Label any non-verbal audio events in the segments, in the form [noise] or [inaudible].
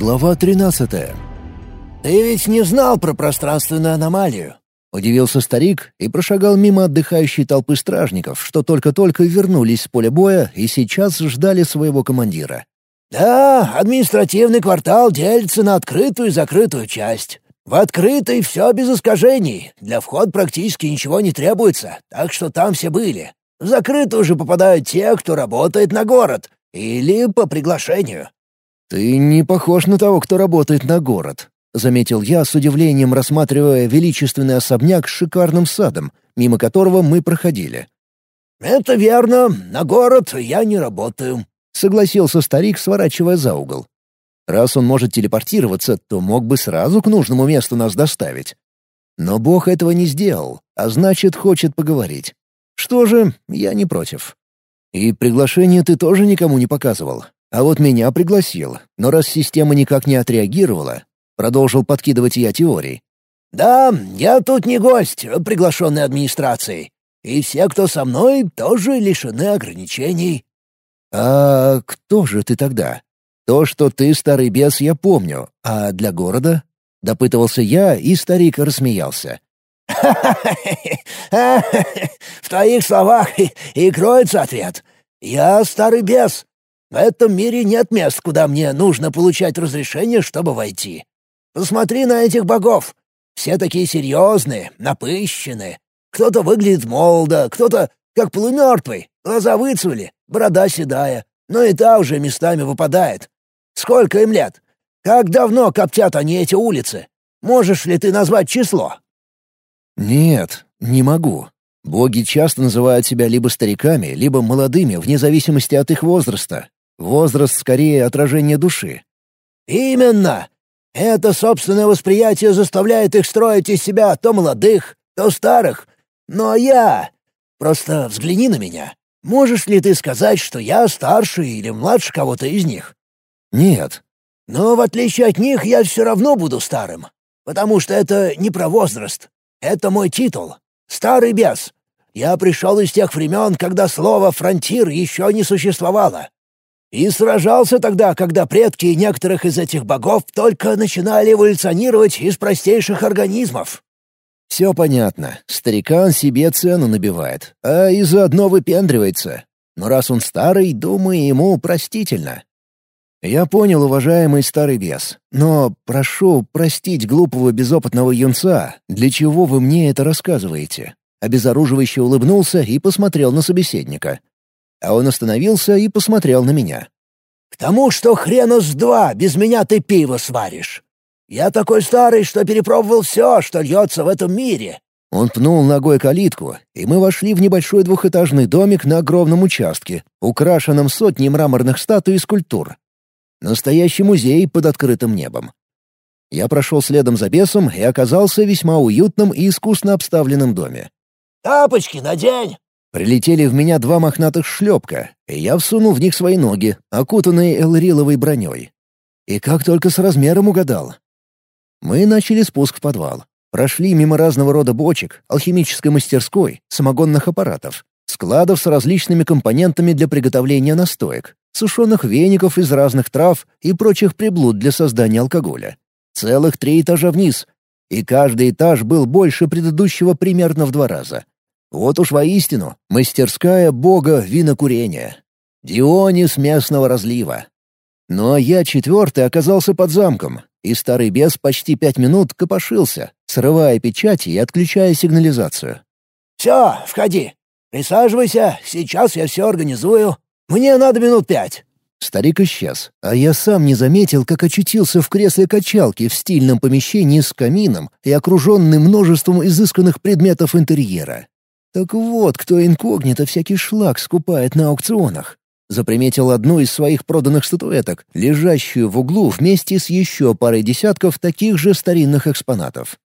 Глава 13 «Ты ведь не знал про пространственную аномалию?» — удивился старик и прошагал мимо отдыхающей толпы стражников, что только-только вернулись с поля боя и сейчас ждали своего командира. «Да, административный квартал делится на открытую и закрытую часть. В открытой все без искажений, для входа практически ничего не требуется, так что там все были. В закрытую же попадают те, кто работает на город, или по приглашению». «Ты не похож на того, кто работает на город», — заметил я с удивлением, рассматривая величественный особняк с шикарным садом, мимо которого мы проходили. «Это верно. На город я не работаю», — согласился старик, сворачивая за угол. «Раз он может телепортироваться, то мог бы сразу к нужному месту нас доставить. Но Бог этого не сделал, а значит, хочет поговорить. Что же, я не против. И приглашение ты тоже никому не показывал. А вот меня пригласил, но раз система никак не отреагировала, продолжил подкидывать я теории. «Да, я тут не гость, приглашенный администрацией. И все, кто со мной, тоже лишены ограничений». «А кто же ты тогда? То, что ты старый бес, я помню. А для города?» — допытывался я, и старик рассмеялся. [laughs] В твоих словах и кроется ответ. Я старый бес. В этом мире нет мест, куда мне нужно получать разрешение, чтобы войти. Посмотри на этих богов. Все такие серьезные, напыщенные. Кто-то выглядит молодо, кто-то как полумертвый, глаза выцвели, борода седая, но и та уже местами выпадает. Сколько им лет? Как давно коптят они эти улицы? Можешь ли ты назвать число?» «Нет, не могу. Боги часто называют себя либо стариками, либо молодыми, вне зависимости от их возраста. Возраст скорее отражение души». «Именно! Это собственное восприятие заставляет их строить из себя то молодых, то старых. Но я... Просто взгляни на меня. Можешь ли ты сказать, что я старше или младше кого-то из них?» «Нет». «Но в отличие от них я все равно буду старым, потому что это не про возраст. Это мой титул. Старый бес. Я пришел из тех времен, когда слово «фронтир» еще не существовало. И сражался тогда, когда предки некоторых из этих богов только начинали эволюционировать из простейших организмов. Все понятно. Старикан себе цену набивает, а и заодно выпендривается. Но раз он старый, думаю, ему простительно. Я понял, уважаемый старый бес, но прошу простить глупого безопытного юнца, для чего вы мне это рассказываете. Обезоруживающе улыбнулся и посмотрел на собеседника. А он остановился и посмотрел на меня. «К тому, что хрена с два, без меня ты пиво сваришь. Я такой старый, что перепробовал все, что льется в этом мире». Он пнул ногой калитку, и мы вошли в небольшой двухэтажный домик на огромном участке, украшенном сотней мраморных статуй и скульптур. Настоящий музей под открытым небом. Я прошел следом за бесом и оказался в весьма уютном и искусно обставленном доме. «Тапочки надень!» Прилетели в меня два мохнатых шлепка, и я всунул в них свои ноги, окутанные элриловой броней. И как только с размером угадал. Мы начали спуск в подвал. Прошли мимо разного рода бочек, алхимической мастерской, самогонных аппаратов, складов с различными компонентами для приготовления настоек, сушеных веников из разных трав и прочих приблуд для создания алкоголя. Целых три этажа вниз, и каждый этаж был больше предыдущего примерно в два раза. Вот уж воистину, мастерская бога винокурения. Дионис местного разлива. Ну а я четвертый оказался под замком, и старый бес почти пять минут копошился, срывая печати и отключая сигнализацию. «Все, входи. Присаживайся, сейчас я все организую. Мне надо минут пять». Старик исчез, а я сам не заметил, как очутился в кресле качалки в стильном помещении с камином и окруженный множеством изысканных предметов интерьера. Так вот, кто инкогнито всякий шлак скупает на аукционах. Заприметил одну из своих проданных статуэток, лежащую в углу вместе с еще парой десятков таких же старинных экспонатов.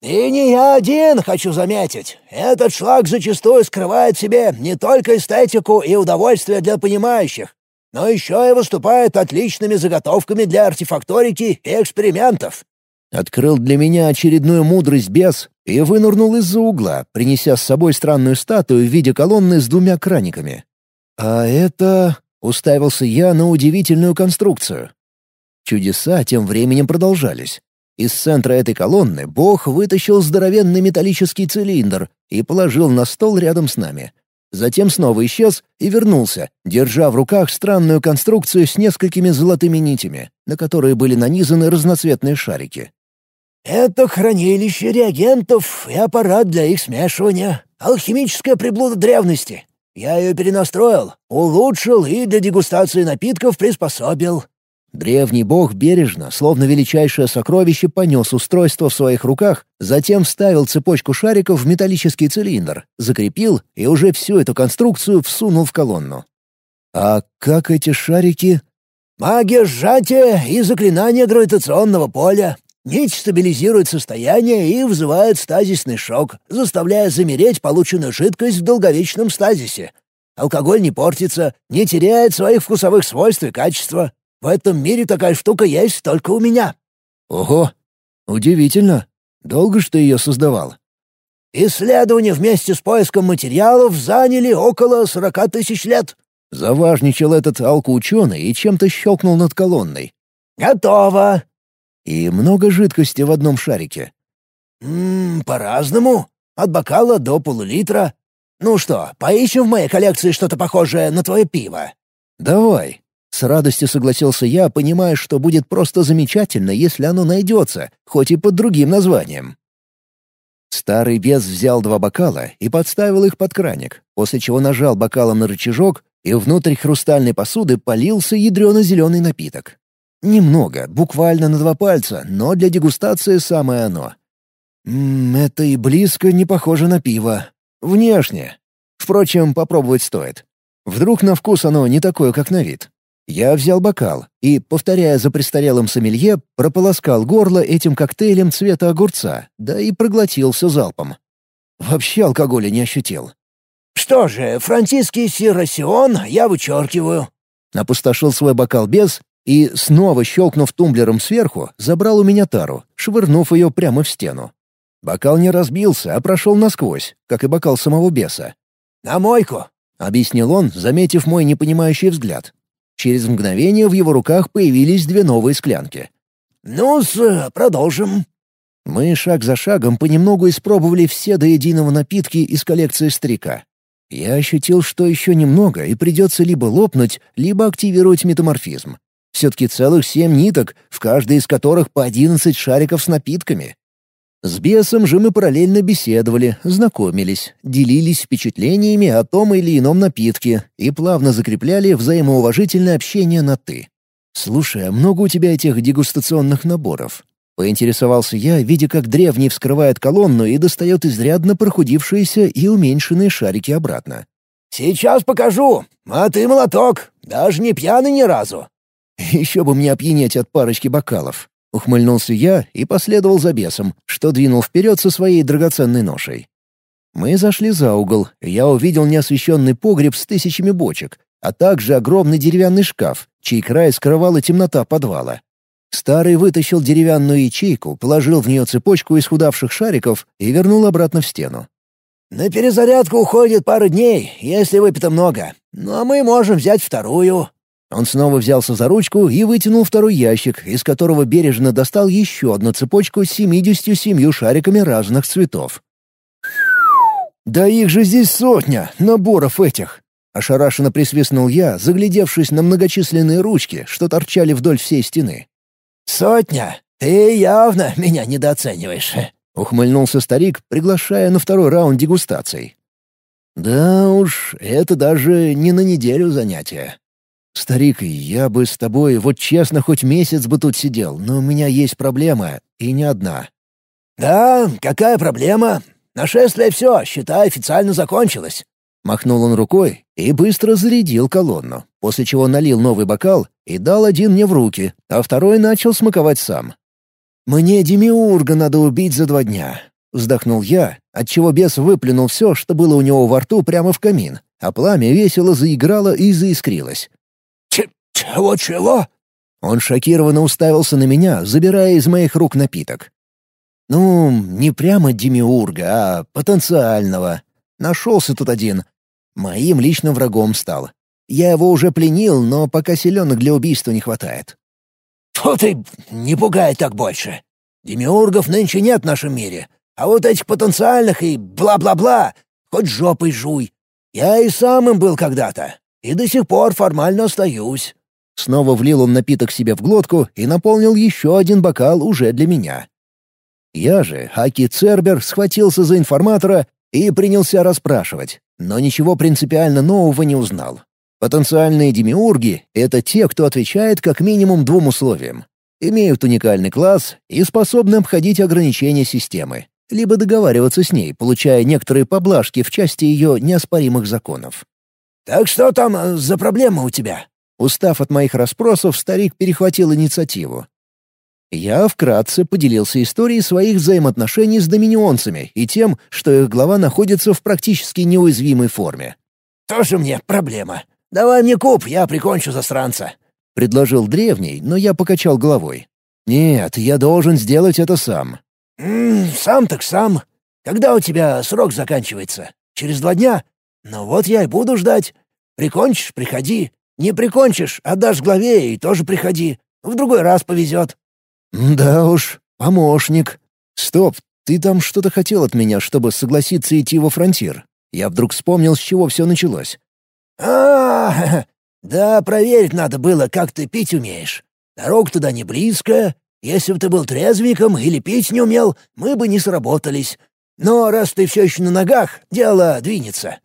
«И не я один, хочу заметить. Этот шлак зачастую скрывает в себе не только эстетику и удовольствие для понимающих, но еще и выступает отличными заготовками для артефакторики и экспериментов. Открыл для меня очередную мудрость бес и вынырнул из-за угла, принеся с собой странную статую в виде колонны с двумя краниками. «А это...» — уставился я на удивительную конструкцию. Чудеса тем временем продолжались. Из центра этой колонны бог вытащил здоровенный металлический цилиндр и положил на стол рядом с нами. Затем снова исчез и вернулся, держа в руках странную конструкцию с несколькими золотыми нитями, на которые были нанизаны разноцветные шарики. «Это хранилище реагентов и аппарат для их смешивания. Алхимическая приблуда древности. Я ее перенастроил, улучшил и для дегустации напитков приспособил. Древний бог бережно, словно величайшее сокровище, понес устройство в своих руках, затем вставил цепочку шариков в металлический цилиндр, закрепил и уже всю эту конструкцию всунул в колонну. «А как эти шарики?» «Магия сжатия и заклинание гравитационного поля. Нить стабилизирует состояние и вызывает стазисный шок, заставляя замереть полученную жидкость в долговечном стазисе. Алкоголь не портится, не теряет своих вкусовых свойств и качества, в этом мире такая штука есть только у меня». «Ого! Удивительно. Долго что ее создавал?» «Исследования вместе с поиском материалов заняли около сорока тысяч лет». Заважничал этот алкоученый и чем-то щелкнул над колонной. «Готово!» «И много жидкости в одном шарике?» «Ммм, по-разному. От бокала до полулитра. Ну что, поищем в моей коллекции что-то похожее на твое пиво?» «Давай. С радостью согласился я, понимая, что будет просто замечательно, если оно найдется, хоть и под другим названием. Старый бес взял два бокала и подставил их под краник, после чего нажал бокалом на рычажок, и внутрь хрустальной посуды полился ядрено-зеленый напиток. Немного, буквально на два пальца, но для дегустации самое оно. Ммм, это и близко не похоже на пиво. Внешне. Впрочем, попробовать стоит. Вдруг на вкус оно не такое, как на вид. Я взял бокал и, повторяя за престарелым сомелье, прополоскал горло этим коктейлем цвета огурца, да и проглотил все залпом. Вообще алкоголя не ощутил. «Что же, французский сиросион я вычеркиваю». Опустошил свой бокал без и, снова щелкнув тумблером сверху, забрал у меня тару, швырнув ее прямо в стену. Бокал не разбился, а прошел насквозь, как и бокал самого беса. «На мойку», — объяснил он, заметив мой непонимающий взгляд. Через мгновение в его руках появились две новые склянки. «Ну-с, продолжим». Мы шаг за шагом понемногу испробовали все до единого напитки из коллекции старика. Я ощутил, что еще немного, и придется либо лопнуть, либо активировать метаморфизм. Все-таки целых семь ниток, в каждой из которых по одиннадцать шариков с напитками. С бесом же мы параллельно беседовали, знакомились, делились впечатлениями о том или ином напитке и плавно закрепляли взаимоуважительное общение на «ты». «Слушай, а много у тебя этих дегустационных наборов?» Поинтересовался я, видя, как древний вскрывает колонну и достает изрядно прохудившиеся и уменьшенные шарики обратно. «Сейчас покажу, а ты молоток, даже не пьяный ни разу». «Еще бы мне опьянеть от парочки бокалов», Ухмыльнулся я и последовал за бесом, что двинул вперед со своей драгоценной ношей. Мы зашли за угол, я увидел неосвещенный погреб с тысячами бочек, а также огромный деревянный шкаф, чей край скрывала темнота подвала. Старый вытащил деревянную ячейку, положил в нее цепочку из худавших шариков и вернул обратно в стену. «На перезарядку уходит пару дней, если выпито много. А мы можем взять вторую», он снова взялся за ручку и вытянул второй ящик, из которого бережно достал еще одну цепочку с семидесятью семью шариками разных цветов. «Да их же здесь сотня, наборов этих!» Ошарашенно присвистнул я, заглядевшись на многочисленные ручки, что торчали вдоль всей стены. «Сотня? Ты явно меня недооцениваешь!» — ухмыльнулся старик, приглашая на второй раунд дегустаций. «Да уж, это даже не на неделю занятия. «Старик, я бы с тобой, вот честно, хоть месяц бы тут сидел, но у меня есть проблема, и не одна». «Да, какая проблема? Нашествие все, считай, официально закончилось». Махнул он рукой и быстро зарядил колонну, после чего налил новый бокал и дал один мне в руки, а второй начал смаковать сам. «Мне Демиурга надо убить за два дня», — вздохнул я, отчего бес выплюнул все, что было у него во рту, прямо в камин, а пламя весело заиграло и заискрилось. «Чего-чего?» Он шокированно уставился на меня, забирая из моих рук напиток. «Ну, не прямо демиурга, а потенциального. Нашелся тут один. Моим личным врагом стал. Я его уже пленил, но пока селенок для убийства не хватает». Фу ты, не пугай так больше. Демиургов нынче нет в нашем мире, а вот этих потенциальных и бла-бла-бла хоть жопой жуй. Я и сам им был когда-то, и до сих пор формально остаюсь». Снова влил он напиток себе в глотку и наполнил еще один бокал уже для меня. Я же, Аки Цербер, схватился за информатора и принялся расспрашивать, но ничего принципиально нового не узнал. Потенциальные демиурги — это те, кто отвечает как минимум двум условиям. Имеют уникальный класс и способны обходить ограничения системы либо договариваться с ней, получая некоторые поблажки в части ее неоспоримых законов. «Так что там э, за проблема у тебя?» Устав от моих расспросов, старик перехватил инициативу. Я вкратце поделился историей своих взаимоотношений с доминионцами и тем, что их глава находится в практически неуязвимой форме. «Тоже мне проблема. Давай мне куб, я прикончу засранца», — предложил древний, но я покачал головой. «Нет, я должен сделать это сам. «М -м, «Сам так сам. Когда у тебя срок заканчивается? Через два дня? Ну вот я и буду ждать. Прикончишь — приходи. Не прикончишь — отдашь главе и тоже приходи. В другой раз повезет». «Да уж, помощник. Стоп, ты там что-то хотел от меня, чтобы согласиться идти во фронтир. Я вдруг вспомнил, с чего все началось». А, -а, [laughs] Да, проверить надо было, как ты пить умеешь. Дорога туда не близкая, если бы ты был трезвенником или пить не умел, мы бы не сработались. Но раз ты все еще на ногах, дело двинется».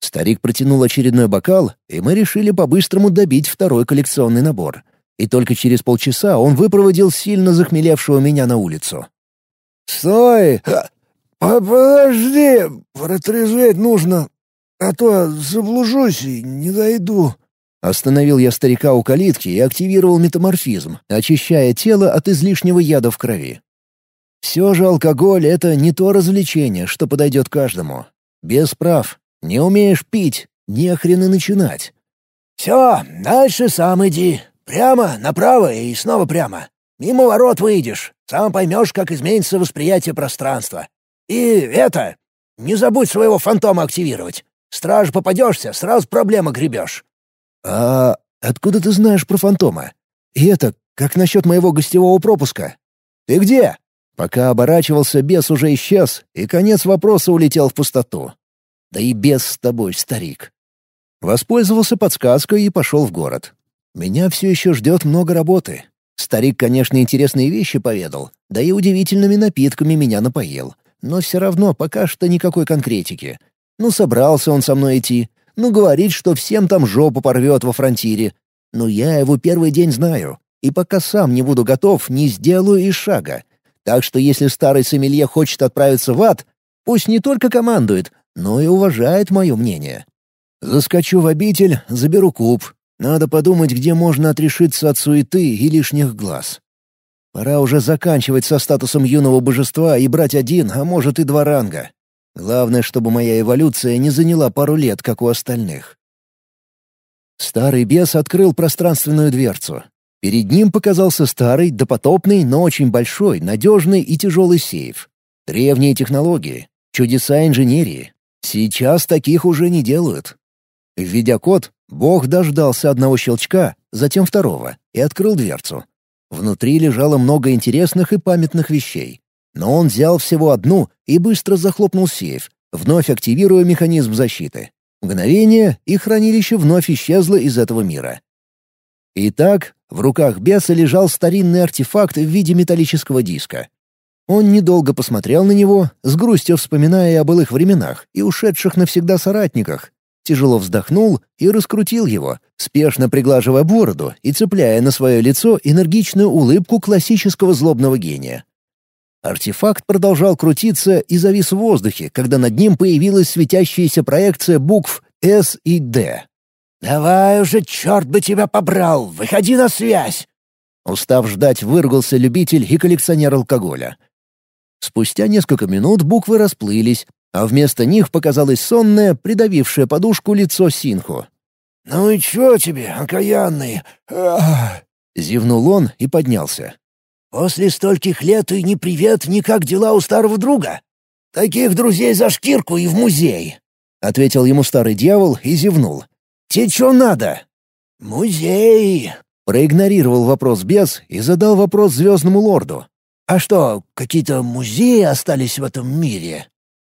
Старик протянул очередной бокал, и мы решили по-быстрому добить второй коллекционный набор. И только через полчаса он выпроводил сильно захмелевшего меня на улицу. «Стой! Подожди! Протрезветь нужно, а то заблужусь и не дойду». Остановил я старика у калитки и активировал метаморфизм, очищая тело от излишнего яда в крови. Все же алкоголь — это не то развлечение, что подойдет каждому. Без прав. Не умеешь пить, не хрен и начинать. «Все, дальше сам иди. Прямо, направо и снова прямо. Мимо ворот выйдешь, сам поймешь, как изменится восприятие пространства. И это, не забудь своего фантома активировать. Страж попадешься, сразу проблема гребешь. «А откуда ты знаешь про фантома? И это, как насчет моего гостевого пропуска? Ты где?» Пока оборачивался, бес уже исчез, и конец вопроса улетел в пустоту. «Да и бес с тобой, старик». Воспользовался подсказкой и пошел в город. Меня все еще ждет много работы. Старик, конечно, интересные вещи поведал, да и удивительными напитками меня напоил. Но все равно пока что никакой конкретики. Ну, собрался он со мной идти, ну, говорит, что всем там жопу порвет во фронтире. Но я его первый день знаю, и пока сам не буду готов, не сделаю и шага. Так что если старый сомелье хочет отправиться в ад, пусть не только командует, но и уважает мое мнение. Заскочу в обитель, заберу куб. Надо подумать, где можно отрешиться от суеты и лишних глаз. Пора уже заканчивать со статусом юного божества и брать один, а может и два ранга. Главное, чтобы моя эволюция не заняла пару лет, как у остальных. Старый бес открыл пространственную дверцу. Перед ним показался старый, допотопный, но очень большой, надежный и тяжелый сейф. Древние технологии, чудеса инженерии. Сейчас таких уже не делают. Введя код, бог дождался одного щелчка, затем второго, и открыл дверцу. Внутри лежало много интересных и памятных вещей. Но он взял всего одну и быстро захлопнул сейф, вновь активируя механизм защиты. Мгновение, и хранилище вновь исчезло из этого мира. Итак, в руках беса лежал старинный артефакт в виде металлического диска. Он недолго посмотрел на него, с грустью вспоминая о былых временах и ушедших навсегда соратниках, тяжело вздохнул и раскрутил его, спешно приглаживая бороду и цепляя на свое лицо энергичную улыбку классического злобного гения. Артефакт продолжал крутиться и завис в воздухе, когда над ним появилась светящаяся проекция букв «С» и «Д». «Давай уже, черт бы тебя побрал! Выходи на связь!» Устав ждать, выругался любитель и коллекционер алкоголя. Спустя несколько минут буквы расплылись, а вместо них показалось сонное, придавившее подушку лицо Синху. «Ну и чё тебе, окаянный?» Зевнул он и поднялся. После стольких лет и ни привет, ни как дела у старого друга. Таких друзей за шкирку и в музей», — ответил ему старый дьявол и зевнул. «Те чё надо?» «Музей», — Проигнорировал вопрос без и задал вопрос Звездному Лорду. «А что, какие-то музеи остались в этом мире?»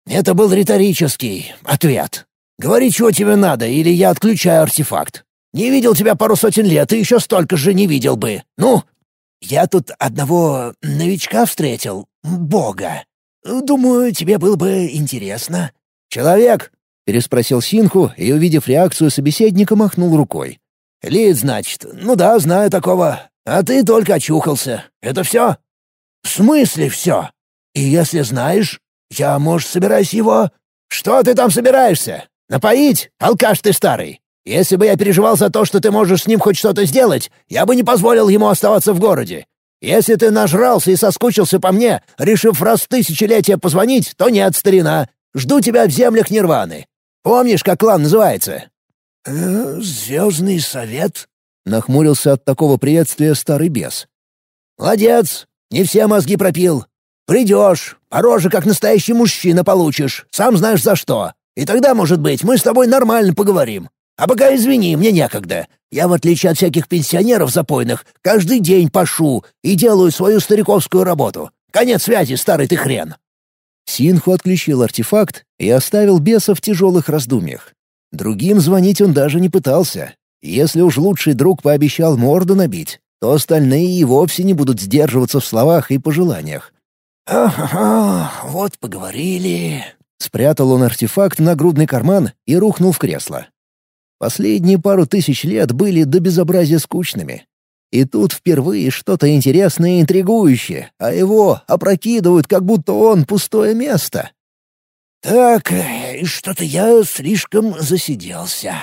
Это был риторический ответ. «Говори, чего тебе надо, или я отключаю артефакт. Не видел тебя пару сотен лет, и еще столько же не видел бы. Ну, я тут одного новичка встретил, бога. Думаю, тебе было бы интересно». «Человек?» — переспросил Синху и, увидев реакцию собеседника, махнул рукой. «Лид, значит? Ну да, знаю такого. А ты только очухался. Это все?» «В смысле все? И если знаешь, я, может, собираюсь его...» «Что ты там собираешься? Напоить? Алкаш ты старый. Если бы я переживал за то, что ты можешь с ним хоть что-то сделать, я бы не позволил ему оставаться в городе. Если ты нажрался и соскучился по мне, решив раз тысячелетия позвонить, то нет, старина. Жду тебя в землях Нирваны. Помнишь, как клан называется?» «Э, «Звездный совет?» — нахмурился от такого приветствия старый бес. «Молодец! Не все мозги пропил. Придешь, рожи как настоящий мужчина получишь, сам знаешь за что. И тогда, может быть, мы с тобой нормально поговорим. А пока извини, мне некогда. Я, в отличие от всяких пенсионеров запойных, каждый день пашу и делаю свою стариковскую работу. Конец связи, старый ты хрен». Синху отключил артефакт и оставил беса в тяжелых раздумьях. Другим звонить он даже не пытался. Если уж лучший друг пообещал морду набить, то остальные и вовсе не будут сдерживаться в словах и пожеланиях. «Ага, вот поговорили». Спрятал он артефакт на грудный карман и рухнул в кресло. Последние пару тысяч лет были до безобразия скучными. И тут впервые что-то интересное и интригующее, а его опрокидывают, как будто он пустое место. «Так, что-то я слишком засиделся».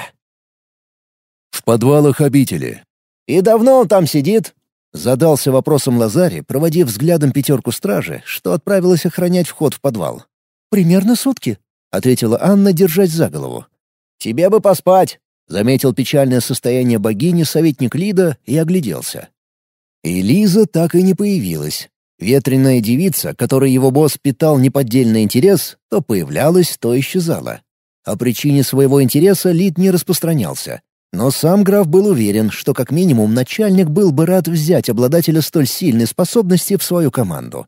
В подвалах обители. «И давно он там сидит?» Задался вопросом Лазари, проводив взглядом пятерку стражи, что отправилась охранять вход в подвал. «Примерно сутки», — ответила Анна, держась за голову. «Тебе бы поспать», — заметил печальное состояние богини советник Лида и огляделся. И Лиза так и не появилась. Ветреная девица, которой его босс питал неподдельный интерес, то появлялась, то исчезала. О причине своего интереса Лид не распространялся. Но сам граф был уверен, что как минимум начальник был бы рад взять обладателя столь сильной способности в свою команду.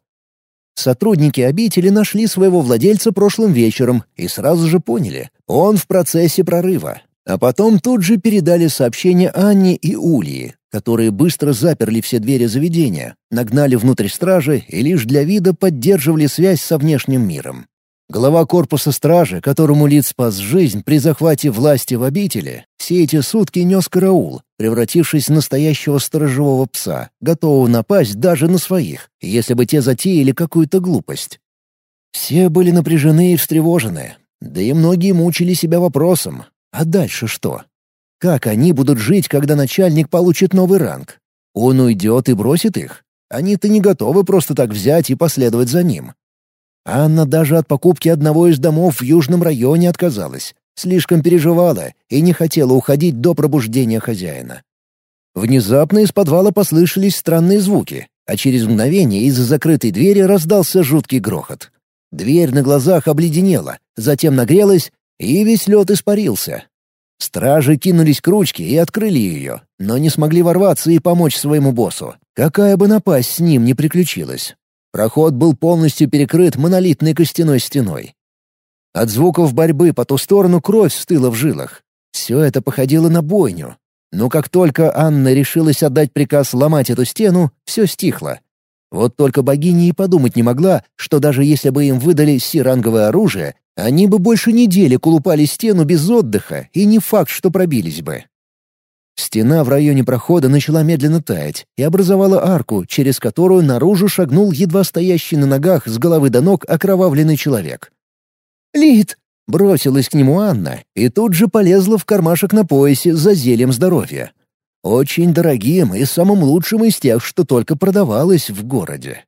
Сотрудники обители нашли своего владельца прошлым вечером и сразу же поняли — он в процессе прорыва. А потом тут же передали сообщение Анне и Ульи, которые быстро заперли все двери заведения, нагнали внутрь стражи и лишь для вида поддерживали связь со внешним миром. Глава корпуса стражи, которому Лид спас жизнь при захвате власти в обители, все эти сутки нес караул, превратившись в настоящего сторожевого пса, готового напасть даже на своих, если бы те затеяли какую-то глупость. Все были напряжены и встревожены, да и многие мучили себя вопросом, а дальше что? Как они будут жить, когда начальник получит новый ранг? Он уйдет и бросит их? Они-то не готовы просто так взять и последовать за ним. Анна даже от покупки одного из домов в южном районе отказалась. Слишком переживала и не хотела уходить до пробуждения хозяина. Внезапно из подвала послышались странные звуки, а через мгновение из-за закрытой двери раздался жуткий грохот. Дверь на глазах обледенела, затем нагрелась, и весь лед испарился. Стражи кинулись к ручке и открыли ее, но не смогли ворваться и помочь своему боссу. Какая бы напасть с ним не приключилась. Проход был полностью перекрыт монолитной костяной стеной. От звуков борьбы по ту сторону кровь стыла в жилах. Все это походило на бойню. Но как только Анна решилась отдать приказ ломать эту стену, все стихло. Вот только богиня и подумать не могла, что даже если бы им выдали си-ранговое оружие, они бы больше недели колупали стену без отдыха, и не факт, что пробились бы. Стена в районе прохода начала медленно таять и образовала арку, через которую наружу шагнул едва стоящий на ногах с головы до ног окровавленный человек. «Лид!» — бросилась к нему Анна и тут же полезла в кармашек на поясе за зельем здоровья. Очень дорогим и самым лучшим из тех, что только продавалось в городе.